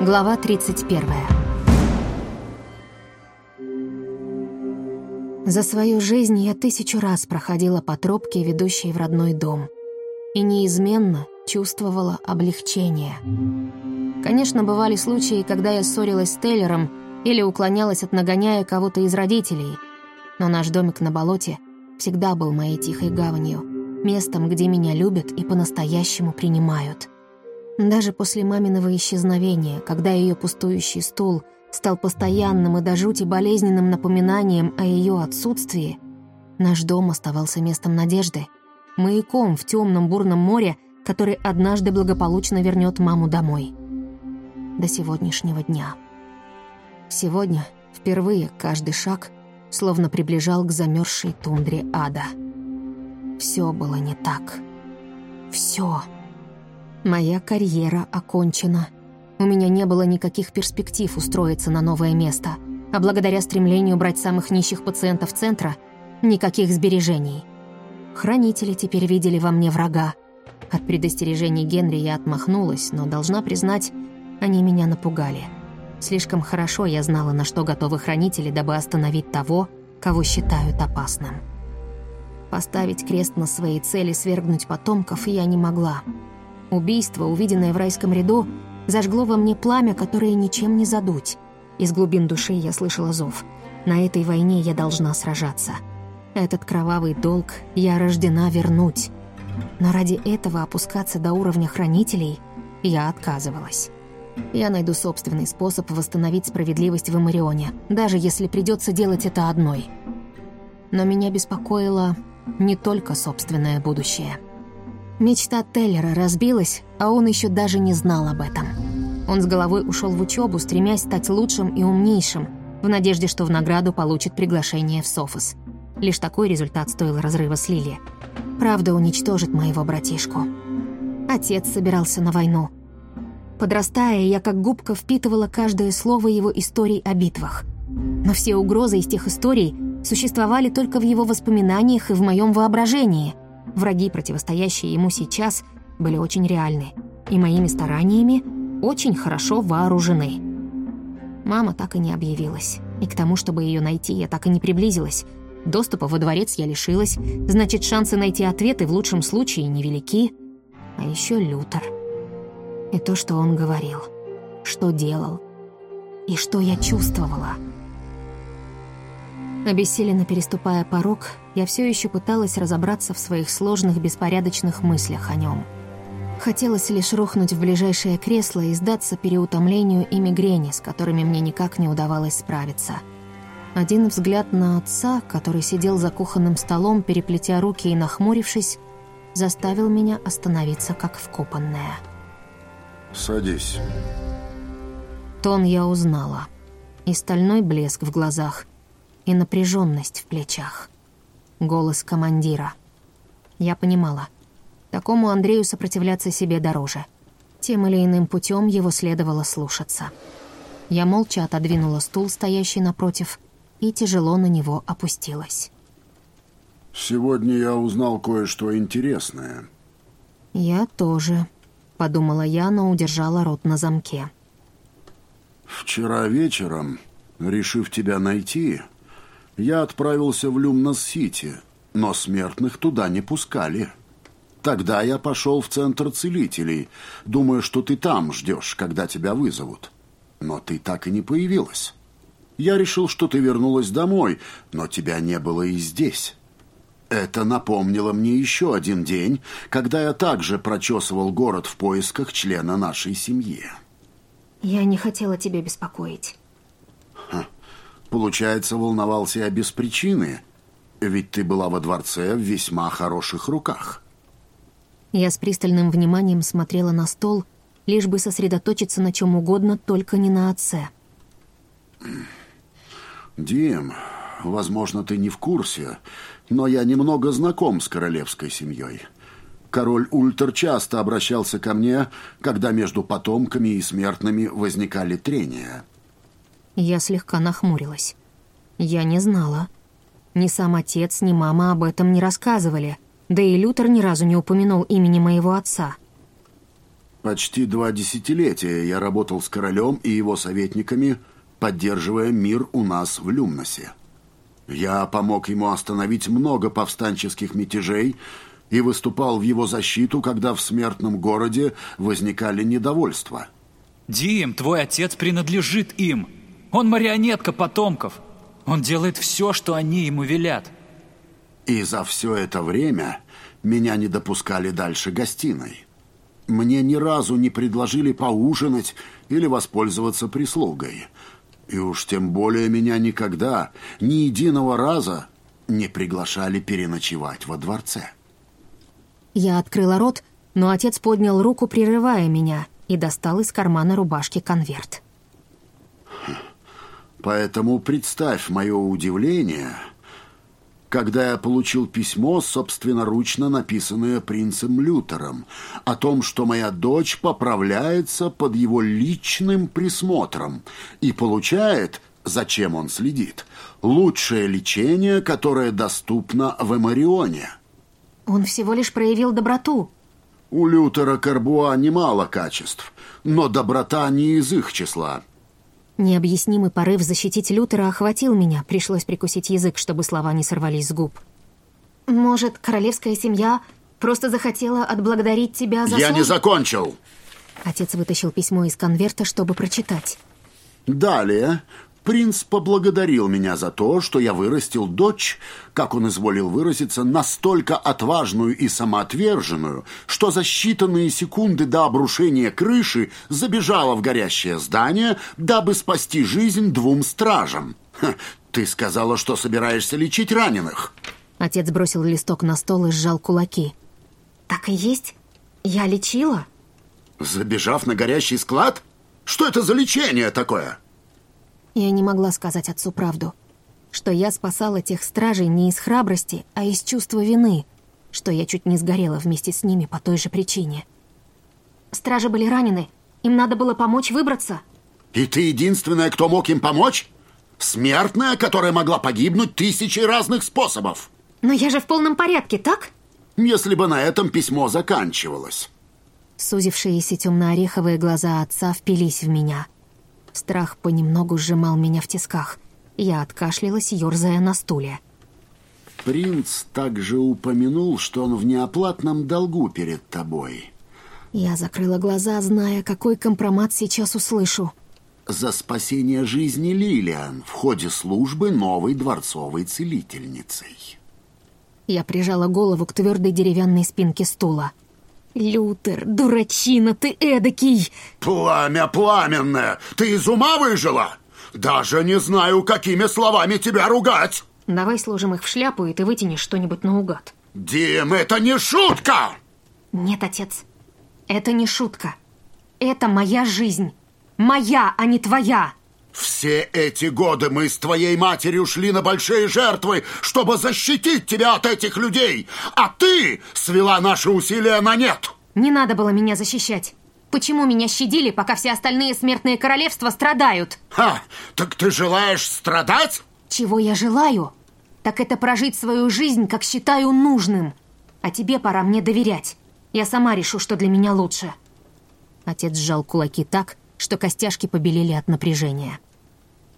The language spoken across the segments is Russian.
Глава 31. За свою жизнь я тысячу раз проходила по тропке, ведущей в родной дом, и неизменно чувствовала облегчение. Конечно, бывали случаи, когда я ссорилась с Тейлером или уклонялась от нагоняя кого-то из родителей, но наш домик на болоте всегда был моей тихой гаванью, местом, где меня любят и по-настоящему принимают. Даже после маминого исчезновения, когда ее пустующий стул стал постоянным и до жути болезненным напоминанием о ее отсутствии, наш дом оставался местом надежды, маяком в темном бурном море, который однажды благополучно вернет маму домой. До сегодняшнего дня. Сегодня, впервые, каждый шаг словно приближал к замерзшей тундре ада. Все было не так. Все. Моя карьера окончена. У меня не было никаких перспектив устроиться на новое место, а благодаря стремлению брать самых нищих пациентов центра — никаких сбережений. Хранители теперь видели во мне врага. От предостережений Генри я отмахнулась, но, должна признать, они меня напугали. Слишком хорошо я знала, на что готовы хранители, дабы остановить того, кого считают опасным. Поставить крест на своей цели свергнуть потомков я не могла — Убийство, увиденное в райском ряду, зажгло во мне пламя, которое ничем не задуть. Из глубин души я слышала зов. На этой войне я должна сражаться. Этот кровавый долг я рождена вернуть. Но ради этого опускаться до уровня хранителей я отказывалась. Я найду собственный способ восстановить справедливость в Эмарионе, даже если придется делать это одной. Но меня беспокоило не только собственное будущее. Мечта Теллера разбилась, а он еще даже не знал об этом. Он с головой ушел в учебу, стремясь стать лучшим и умнейшим, в надежде, что в награду получит приглашение в Софос. Лишь такой результат стоил разрыва с Лили. Правда уничтожит моего братишку. Отец собирался на войну. Подрастая, я как губка впитывала каждое слово его историй о битвах. Но все угрозы из тех историй существовали только в его воспоминаниях и в моем воображении — Враги, противостоящие ему сейчас, были очень реальны и моими стараниями очень хорошо вооружены. Мама так и не объявилась, и к тому, чтобы ее найти, я так и не приблизилась. Доступа во дворец я лишилась, значит, шансы найти ответы в лучшем случае невелики. А еще Лютер. И то, что он говорил, что делал, и что я чувствовала — Обессиленно переступая порог, я все еще пыталась разобраться в своих сложных, беспорядочных мыслях о нем. Хотелось лишь рухнуть в ближайшее кресло и сдаться переутомлению и мигрени, с которыми мне никак не удавалось справиться. Один взгляд на отца, который сидел за кухонным столом, переплетя руки и нахмурившись, заставил меня остановиться как вкопанная. «Садись». Тон я узнала. И стальной блеск в глазах, и напряженность в плечах. Голос командира. Я понимала. Такому Андрею сопротивляться себе дороже. Тем или иным путем его следовало слушаться. Я молча отодвинула стул, стоящий напротив, и тяжело на него опустилась. «Сегодня я узнал кое-что интересное». «Я тоже», — подумала я, но удержала рот на замке. «Вчера вечером, решив тебя найти, я отправился в Люмнос-Сити, но смертных туда не пускали. Тогда я пошел в центр целителей, думая, что ты там ждешь, когда тебя вызовут. Но ты так и не появилась. Я решил, что ты вернулась домой, но тебя не было и здесь. Это напомнило мне еще один день, когда я также прочесывал город в поисках члена нашей семьи. Я не хотела тебя беспокоить. Получается, волновался я без причины, ведь ты была во дворце в весьма хороших руках. Я с пристальным вниманием смотрела на стол, лишь бы сосредоточиться на чем угодно, только не на отце. Дим, возможно, ты не в курсе, но я немного знаком с королевской семьей. Король Ультер часто обращался ко мне, когда между потомками и смертными возникали трения. Я слегка нахмурилась. Я не знала. Ни сам отец, ни мама об этом не рассказывали, да и Лютер ни разу не упомянул имени моего отца. Почти два десятилетия я работал с королем и его советниками, поддерживая мир у нас в Люмносе. Я помог ему остановить много повстанческих мятежей и выступал в его защиту, когда в смертном городе возникали недовольства. Дим, твой отец принадлежит им. Он марионетка потомков. Он делает все, что они ему велят. И за все это время меня не допускали дальше гостиной. Мне ни разу не предложили поужинать или воспользоваться прислугой. И уж тем более меня никогда, ни единого раза не приглашали переночевать во дворце. Я открыла рот, но отец поднял руку, прерывая меня, и достал из кармана рубашки конверт. Поэтому представь мое удивление, когда я получил письмо, собственноручно написанное принцем Лютером, о том, что моя дочь поправляется под его личным присмотром и получает, зачем он следит, лучшее лечение, которое доступно в Эмарионе. Он всего лишь проявил доброту. У Лютера Карбуа немало качеств, но доброта не из их числа. Необъяснимый порыв защитить Лютера охватил меня, пришлось прикусить язык, чтобы слова не сорвались с губ. «Может, королевская семья просто захотела отблагодарить тебя за...» «Я службу?» не закончил!» Отец вытащил письмо из конверта, чтобы прочитать. Далее принц поблагодарил меня за то, что я вырастил дочь, как он изволил выразиться, настолько отважную и самоотверженную, что за считанные секунды до обрушения крыши забежала в горящее здание, дабы спасти жизнь двум стражам. Ха, ты сказала, что собираешься лечить раненых. Отец бросил листок на стол и сжал кулаки. «Так и есть? Я лечила?» Забежав на горящий склад? Что это за лечение такое? Я не могла сказать отцу правду. Что я спасала тех стражей не из храбрости, а из чувства вины. Что я чуть не сгорела вместе с ними по той же причине. Стражи были ранены. Им надо было помочь выбраться. И ты единственная, кто мог им помочь? Смертная, которая могла погибнуть тысячей разных способов. Но я же в полном порядке, так? Если бы на этом письмо заканчивалось. Сузившиеся темно-ореховые глаза отца впились в меня. Страх понемногу сжимал меня в тисках. Я откашлялась, ерзая на стуле. Принц также упомянул, что он в неоплатном долгу перед тобой. Я закрыла глаза, зная, какой компромат сейчас услышу. За спасение жизни Лилиан в ходе службы новой дворцовой целительницей. Я прижала голову к твердой деревянной спинке стула. «Лютер, дурачина ты эдакий!» Пламя пламенное! Ты из ума выжила? Даже не знаю, какими словами тебя ругать! Давай сложим их в шляпу, и ты вытянешь что-нибудь наугад. Дим, это не шутка! Нет, отец, это не шутка. Это моя жизнь. Моя, а не твоя. Все эти годы мы с твоей матерью шли на большие жертвы, чтобы защитить тебя от этих людей, а ты свела наши усилия на нет. Не надо было меня защищать. Почему меня щадили, пока все остальные смертные королевства страдают? Ха, так ты желаешь страдать? Чего я желаю? Так это прожить свою жизнь, как считаю нужным. А тебе пора мне доверять. Я сама решу, что для меня лучше. Отец сжал кулаки так, что костяшки побелели от напряжения.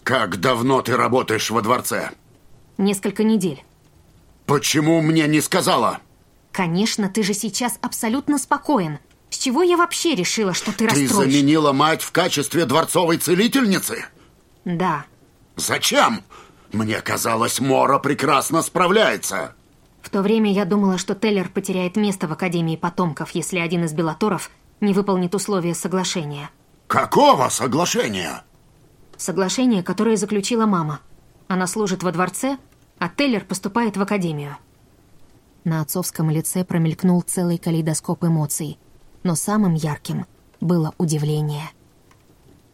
Как давно ты работаешь во дворце? Несколько недель. Почему мне не сказала? Конечно, ты же сейчас абсолютно спокоен. С чего я вообще решила, что ты, Ты расстроишь? заменила мать в качестве дворцовой целительницы? Да. Зачем? Мне казалось, Мора прекрасно справляется. В то время я думала, что Теллер потеряет место в Академии потомков, если один из Белаторов не выполнит условия соглашения. Какого соглашения? Соглашение, которое заключила мама. Она служит во дворце, а Теллер поступает в Академию. На отцовском лице промелькнул целый калейдоскоп эмоций, но самым ярким было удивление.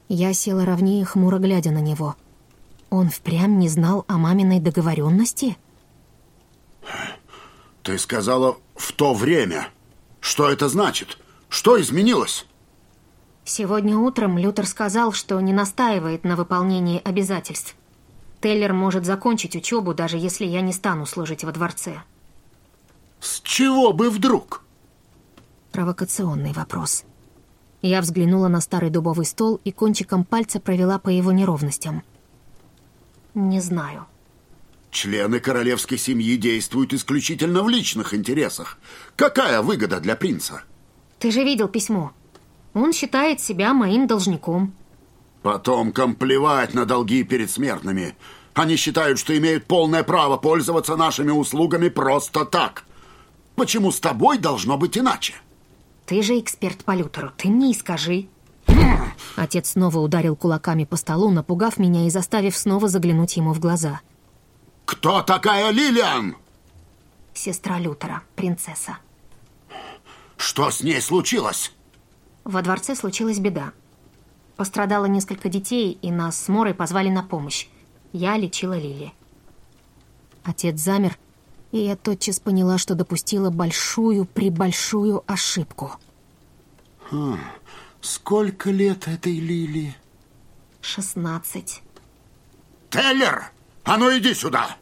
Я села ровнее, хмуро глядя на него. Он впрямь не знал о маминой договоренности? Ты сказала «в то время». Что это значит? Что изменилось? Сегодня утром Лютер сказал, что не настаивает на выполнении обязательств. Теллер может закончить учебу, даже если я не стану служить во дворце. С чего бы вдруг? Провокационный вопрос. Я взглянула на старый дубовый стол и кончиком пальца провела по его неровностям. Не знаю. Члены королевской семьи действуют исключительно в личных интересах. Какая выгода для принца? Ты же видел письмо. Он считает себя моим должником. Потомкам плевать на долги перед смертными. Они считают, что имеют полное право пользоваться нашими услугами просто так. Почему с тобой должно быть иначе? Ты же эксперт по лютеру, ты мне и скажи. Отец снова ударил кулаками по столу, напугав меня и заставив снова заглянуть ему в глаза. Кто такая Лилиан? Сестра Лютера, принцесса. Что с ней случилось? Во дворце случилась беда. Пострадало несколько детей, и нас с Морой позвали на помощь. Я лечила Лили. Отец замер, и я тотчас поняла, что допустила большую-пребольшую ошибку. Хм, сколько лет этой Лили? Шестнадцать. Теллер, а ну иди сюда!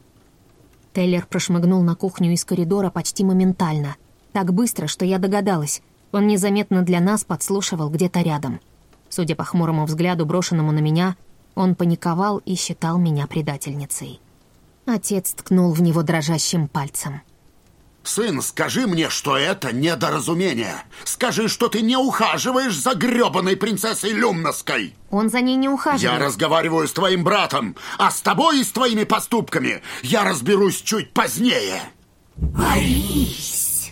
Теллер прошмыгнул на кухню из коридора почти моментально. Так быстро, что я догадалась. Он незаметно для нас подслушивал где-то рядом. Судя по хмурому взгляду, брошенному на меня, он паниковал и считал меня предательницей. Отец ткнул в него дрожащим пальцем. Сын, скажи мне, что это недоразумение. Скажи, что ты не ухаживаешь за грёбаной принцессой Люмноской. Он за ней не ухаживает. Я разговариваю с твоим братом, а с тобой и с твоими поступками я разберусь чуть позднее. Борис!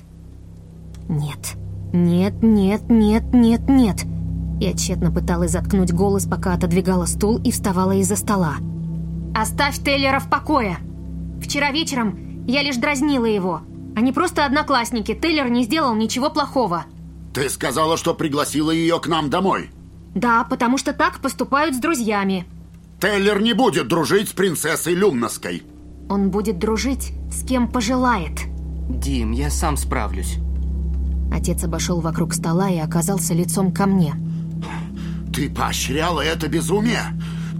Нет, нет, нет, нет, нет, нет. Я тщетно пыталась заткнуть голос, пока отодвигала стул и вставала из-за стола. «Оставь Теллера в покое! Вчера вечером я лишь дразнила его. Они просто одноклассники, Тейлер не сделал ничего плохого». Ты сказала, что пригласила ее к нам домой. «Да, потому что так поступают с друзьями». Тейлер не будет дружить с принцессой Люмноской. Он будет дружить с кем пожелает. Дим, я сам справлюсь. Отец обошел вокруг стола и оказался лицом ко мне. Ты поощряла это безумие.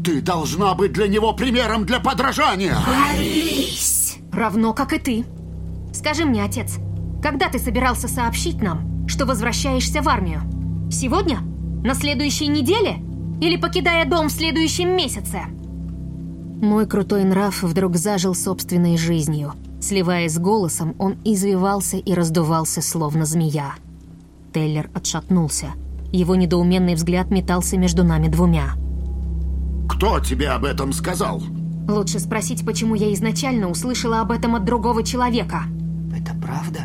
Ты должна быть для него примером для подражания. Борис! Равно как и ты. Скажи мне, отец, когда ты собирался сообщить нам, что возвращаешься в армию? Сегодня? На следующей неделе? Или покидая дом в следующем месяце? Мой крутой нрав вдруг зажил собственной жизнью. Сливаясь с голосом, он извивался и раздувался, словно змея. Теллер отшатнулся. Его недоуменный взгляд метался между нами двумя. Кто тебе об этом сказал? Лучше спросить, почему я изначально услышала об этом от другого человека. Это правда?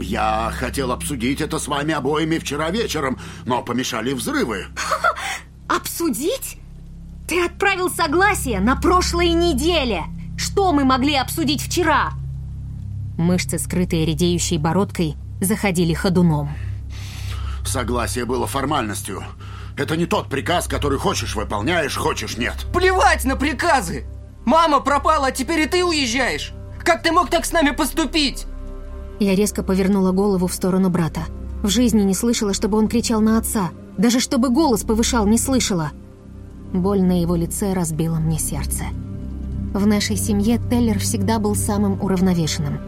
Я хотел обсудить это с вами обоими вчера вечером, но помешали взрывы. Обсудить? Ты отправил согласие на прошлой неделе. Что мы могли обсудить вчера? Мышцы, скрытые редеющей бородкой, заходили ходуном. Согласие было формальностью. Это не тот приказ, который хочешь выполняешь, хочешь нет. Плевать на приказы! Мама пропала, а теперь и ты уезжаешь! Как ты мог так с нами поступить? Я резко повернула голову в сторону брата. В жизни не слышала, чтобы он кричал на отца. Даже чтобы голос повышал, не слышала. Боль на его лице разбила мне сердце. В нашей семье Теллер всегда был самым уравновешенным.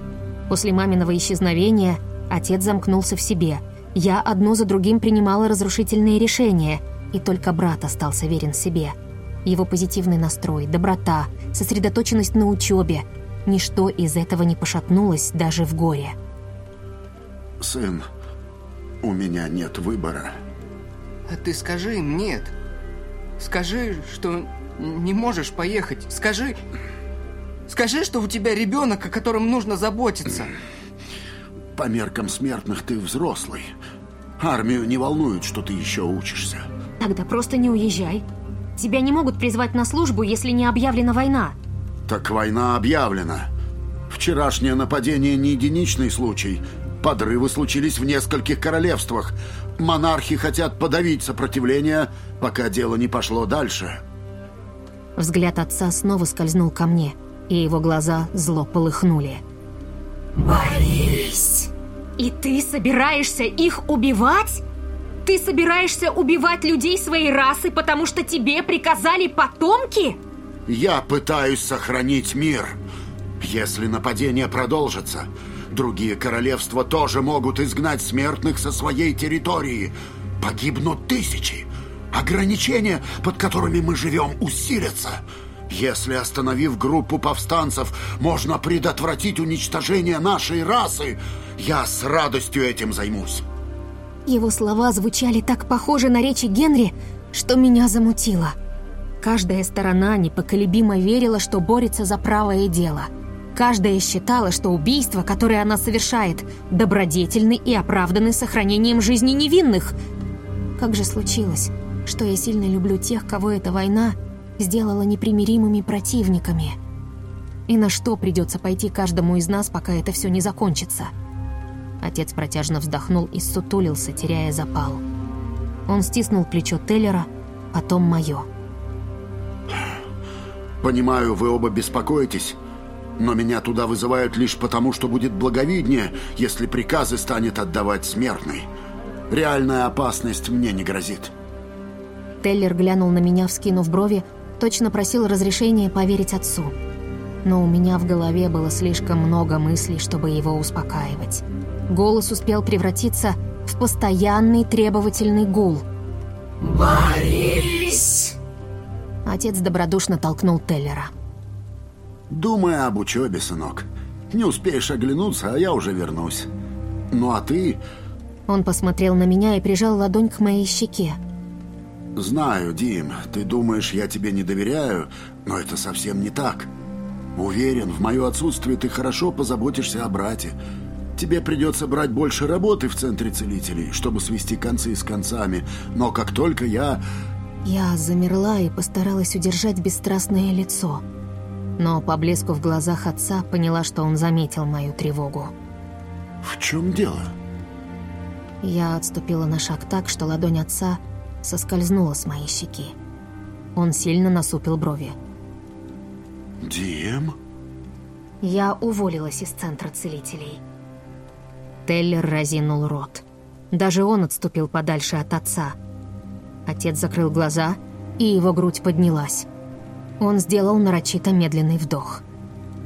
После маминого исчезновения отец замкнулся в себе. Я одно за другим принимала разрушительные решения, и только брат остался верен себе. Его позитивный настрой, доброта, сосредоточенность на учебе – ничто из этого не пошатнулось даже в горе. Сын, у меня нет выбора. А ты скажи им нет. Скажи, что не можешь поехать. Скажи... Скажи, что у тебя ребенок, о котором нужно заботиться. По меркам смертных ты взрослый. Армию не волнует, что ты еще учишься. Тогда просто не уезжай. Тебя не могут призвать на службу, если не объявлена война. Так война объявлена. Вчерашнее нападение не единичный случай. Подрывы случились в нескольких королевствах. Монархи хотят подавить сопротивление, пока дело не пошло дальше. Взгляд отца снова скользнул ко мне, и его глаза зло полыхнули. «Борис! И ты собираешься их убивать? Ты собираешься убивать людей своей расы, потому что тебе приказали потомки?» Я пытаюсь сохранить мир. Если нападение продолжится, другие королевства тоже могут изгнать смертных со своей территории. погибнут тысячи. Ограничения, под которыми мы живем, усилятся. Если, остановив группу повстанцев, можно предотвратить уничтожение нашей расы, я с радостью этим займусь. Его слова звучали так похоже на речи Генри, что меня замутило. Каждая сторона непоколебимо верила, что борется за правое дело. Каждая считала, что убийство, которое она совершает, добродетельны и оправданы сохранением жизни невинных. Как же случилось, что я сильно люблю тех, кого эта война сделала непримиримыми противниками? И на что придется пойти каждому из нас, пока это все не закончится?» Отец протяжно вздохнул и сутулился, теряя запал. Он стиснул плечо Теллера, потом мое. «Понимаю, вы оба беспокоитесь, но меня туда вызывают лишь потому, что будет благовиднее, если приказы станет отдавать смертный. Реальная опасность мне не грозит». Теллер глянул на меня, вскинув брови, точно просил разрешения поверить отцу. Но у меня в голове было слишком много мыслей, чтобы его успокаивать. Голос успел превратиться в постоянный требовательный гул. «Борис!» Отец добродушно толкнул Теллера. «Думай об учебе, сынок. Не успеешь оглянуться, а я уже вернусь. Ну а ты...» Он посмотрел на меня и прижал ладонь к моей щеке. «Знаю, Дим, ты думаешь, я тебе не доверяю, но это совсем не так. Уверен, в мое отсутствие ты хорошо позаботишься о брате. Тебе придется брать больше работы в Центре Целителей, чтобы свести концы с концами. Но как только я... Я замерла и постаралась удержать бесстрастное лицо. Но по блеску в глазах отца поняла, что он заметил мою тревогу. В чем дело? Я отступила на шаг так, что ладонь отца соскользнула с моей щеки. Он сильно насупил брови. Дим? Я уволилась из Центра Целителей. Теллер разинул рот. Даже он отступил подальше от отца. Отец закрыл глаза, и его грудь поднялась. Он сделал нарочито медленный вдох.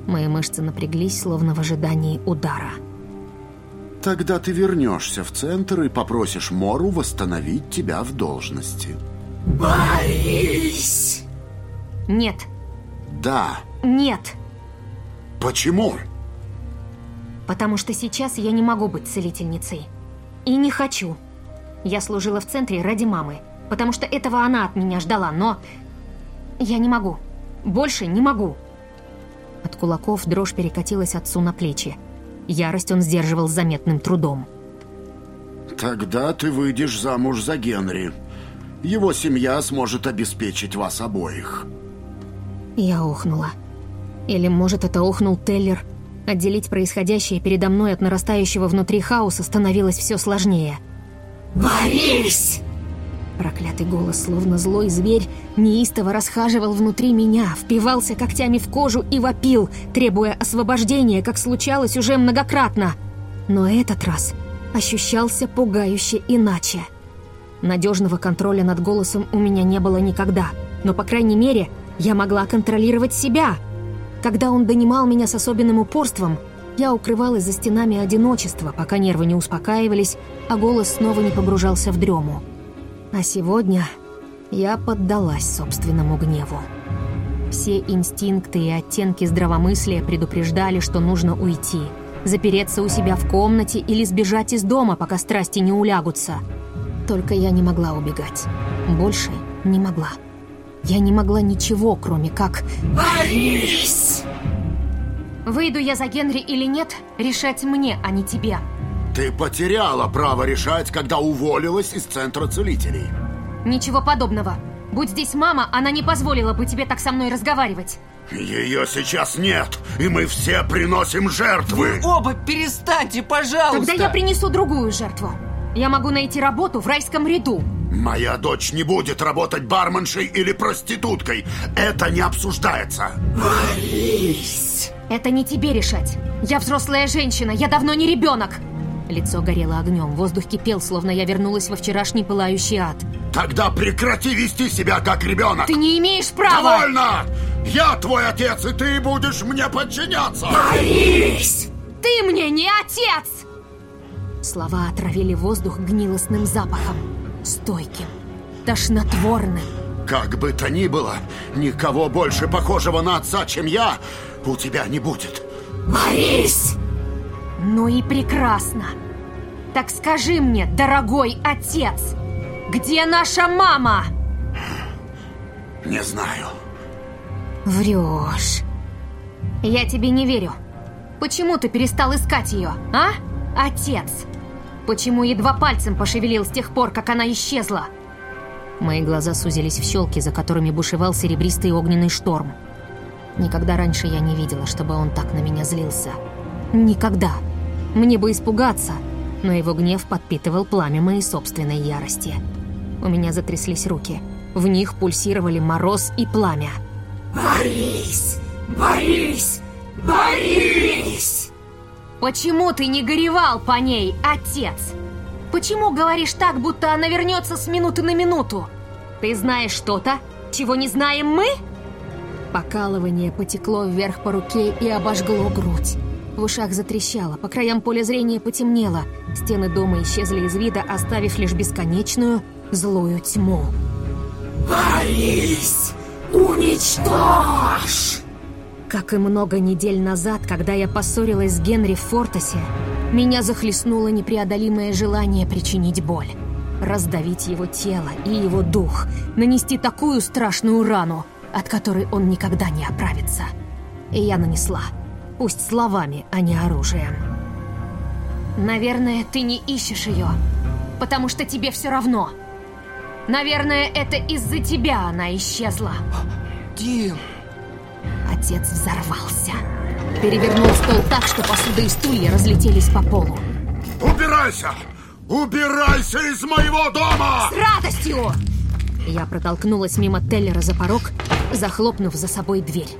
Мои мышцы напряглись, словно в ожидании удара. Тогда ты вернешься в центр и попросишь Мору восстановить тебя в должности. «Борис!» Нет. Да. Нет. Почему? Потому что сейчас я не могу быть целительницей. И не хочу. Я служила в центре ради мамы, потому что этого она от меня ждала, но... Я не могу. Больше не могу. От кулаков дрожь перекатилась отцу на плечи. Ярость он сдерживал с заметным трудом. Тогда ты выйдешь замуж за Генри. Его семья сможет обеспечить вас обоих. Я охнула. Или, может, это охнул Теллер, Отделить происходящее передо мной от нарастающего внутри хаоса становилось все сложнее. «Борис!» Проклятый голос, словно злой зверь, неистово расхаживал внутри меня, впивался когтями в кожу и вопил, требуя освобождения, как случалось уже многократно. Но этот раз ощущался пугающе иначе. Надежного контроля над голосом у меня не было никогда, но, по крайней мере, я могла контролировать себя — когда он донимал меня с особенным упорством, я укрывалась за стенами одиночества, пока нервы не успокаивались, а голос снова не погружался в дрему. А сегодня я поддалась собственному гневу. Все инстинкты и оттенки здравомыслия предупреждали, что нужно уйти, запереться у себя в комнате или сбежать из дома, пока страсти не улягутся. Только я не могла убегать. Больше не могла. Я не могла ничего, кроме как... «Борис!» Выйду я за Генри или нет, решать мне, а не тебе. Ты потеряла право решать, когда уволилась из Центра Целителей. Ничего подобного. Будь здесь мама, она не позволила бы тебе так со мной разговаривать. Ее сейчас нет, и мы все приносим жертвы. Оба перестаньте, пожалуйста! Тогда я принесу другую жертву. Я могу найти работу в райском ряду. Моя дочь не будет работать барменшей или проституткой. Это не обсуждается. Борис! Это не тебе решать. Я взрослая женщина, я давно не ребенок. Лицо горело огнем, воздух кипел, словно я вернулась во вчерашний пылающий ад. Тогда прекрати вести себя как ребенок. Ты не имеешь права! Довольно! Я твой отец, и ты будешь мне подчиняться! Борис! Ты мне не отец! Слова отравили воздух гнилостным запахом. Стойким, тошнотворным. Как бы то ни было, никого больше похожего на отца, чем я, у тебя не будет. Борис! Ну и прекрасно. Так скажи мне, дорогой отец, где наша мама? Не знаю. Врешь. Я тебе не верю. Почему ты перестал искать ее, а, отец? Почему едва пальцем пошевелил с тех пор, как она исчезла? Мои глаза сузились в щелки, за которыми бушевал серебристый огненный шторм. Никогда раньше я не видела, чтобы он так на меня злился. Никогда. Мне бы испугаться, но его гнев подпитывал пламя моей собственной ярости. У меня затряслись руки. В них пульсировали мороз и пламя. Борис! Борис! Борис! Почему ты не горевал по ней, отец? Почему говоришь так, будто она вернется с минуты на минуту? Ты знаешь что-то, чего не знаем мы? Покалывание потекло вверх по руке и обожгло грудь. В ушах затрещало, по краям поля зрения потемнело. Стены дома исчезли из вида, оставив лишь бесконечную злую тьму. Борис! Уничтожь! Как и много недель назад, когда я поссорилась с Генри в Фортосе, меня захлестнуло непреодолимое желание причинить боль. Раздавить его тело и его дух, нанести такую страшную рану, от которой он никогда не оправится. И я нанесла. Пусть словами, а не оружием. Наверное, ты не ищешь ее, потому что тебе все равно. Наверное, это из-за тебя она исчезла. Дим, Отец взорвался. Перевернул стол так, что посуда и стулья разлетелись по полу. Убирайся! Убирайся из моего дома! С радостью! Я протолкнулась мимо Теллера за порог, захлопнув за собой дверь.